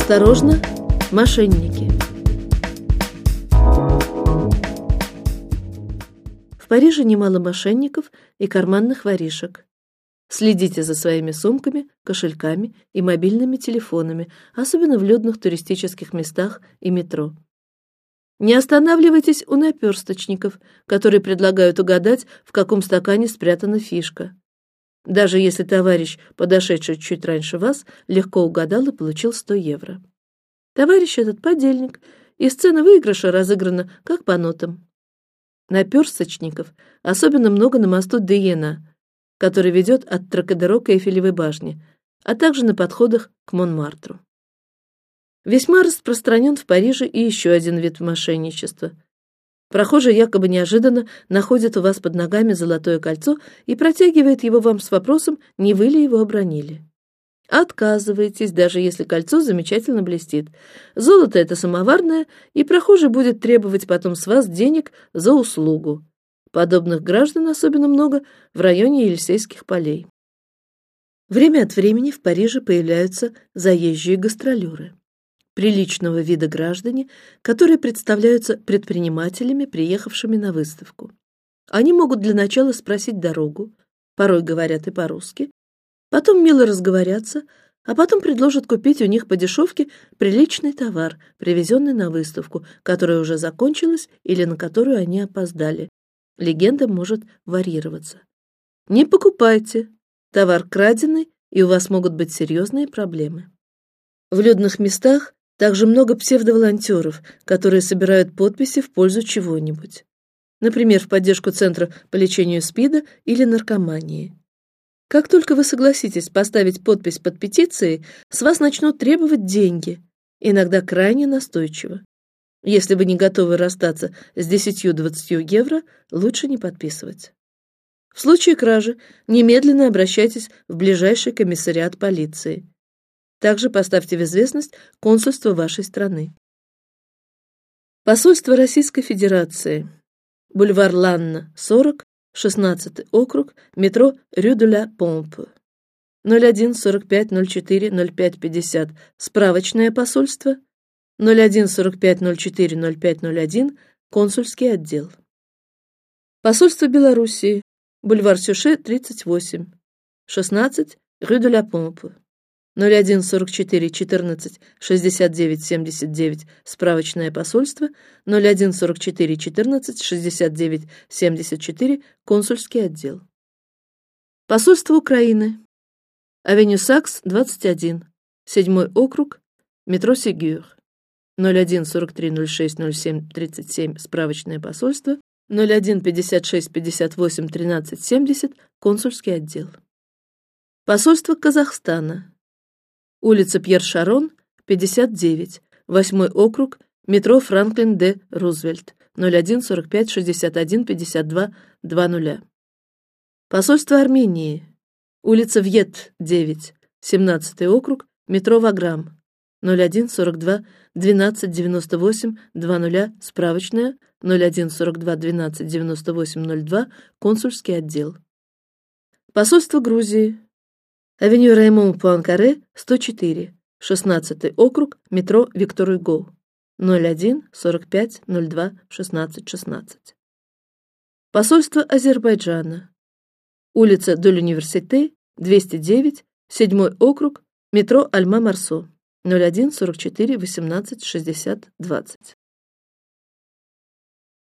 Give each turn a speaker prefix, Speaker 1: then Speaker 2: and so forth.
Speaker 1: Осторожно, мошенники. В Париже немало мошенников и карманных воришек. Следите за своими сумками, кошельками и мобильными телефонами, особенно в людных туристических местах и метро. Не останавливайтесь у наперсточников, которые предлагают угадать, в каком стакане спрятана фишка. Даже если товарищ, подошедший чуть раньше вас, легко угадал и получил 100 евро. Товарищ этот подельник, и сцена выигрыша разыграна как по нотам. Наперсточников особенно много на мосту Дейена, который ведет от Тракадеро к Эйфелевой башне, а также на подходах к Монмартру. Весьма распространен в Париже и еще один вид мошенничества. Прохожий якобы неожиданно находит у вас под ногами золотое кольцо и протягивает его вам с вопросом, не вы ли его обронили. Отказываетесь, даже если кольцо замечательно блестит. Золото это самоварное, и прохожий будет требовать потом с вас денег за услугу. Подобных граждан особенно много в районе Елисейских полей. Время от времени в Париже появляются заезжие гастролеры приличного вида граждане, которые представляются предпринимателями, приехавшими на выставку. Они могут для начала спросить дорогу, порой говорят и по-русски, потом мило разговорятся, а потом предложат купить у них по дешевке приличный товар, привезенный на выставку, которая уже закончилась или на которую они опоздали. Легенда может варьироваться. Не покупайте, товар краденый, и у вас могут быть серьезные проблемы. В людных местах также много псевдоволонтеров, которые собирают подписи в пользу чего-нибудь, например, в поддержку центра по лечению СПИДа или наркомании. Как только вы согласитесь поставить подпись под петицией, с вас начнут требовать деньги, иногда крайне настойчиво. Если вы не готовы расстаться с десятью-двадцатью евро, лучше не подписывать. В случае кражи немедленно обращайтесь в ближайший комиссариат полиции. Также поставьте в известность консульство вашей страны. Посольство Российской Федерации, бульвар Ланна, 40, 16 округ, метро Рю де ла Помпе. 01 45 04 05 50 справочное посольство. 01 45 04 05 01 консульский отдел. Посольство Белоруссии. Бульвар Сюше 38 16 Рю Помпе 01 44 14 69 79 справочное посольство 01 44 14 69 74 консульский отдел. Посольство Украины. Авеню Сакс 21 седьмой округ метро Сигюр. 01 43 06 07 37 справочное посольство. 01 56 58 13 70 консульский отдел. Посольство Казахстана улица Пьер Шарон, 59, восьмой округ, метро Франклин Д. Рузвельт, 01 45 61 52 20. Посольство Армении, улица Вьет, 9, 17 округ, метро Ваграм, 01 42 12 98 20 справочная 01 42 12 98 02 консульский отдел. Посольство Грузии, Авеню Раймон Пуанкаре, 104, 16 округ, метро Виктор Hugo, 01 45 02 16 16. Посольство Азербайджана. Улица Доль Университе, 209, 7 округ, метро Альма Марсо, 01 44 18 60 20.